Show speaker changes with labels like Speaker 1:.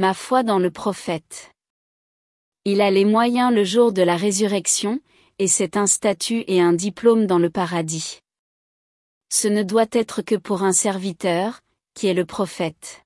Speaker 1: Ma foi dans le prophète. Il a les moyens le jour de la résurrection, et c'est un statut et un diplôme dans le paradis. Ce ne doit être que pour un serviteur, qui est le prophète.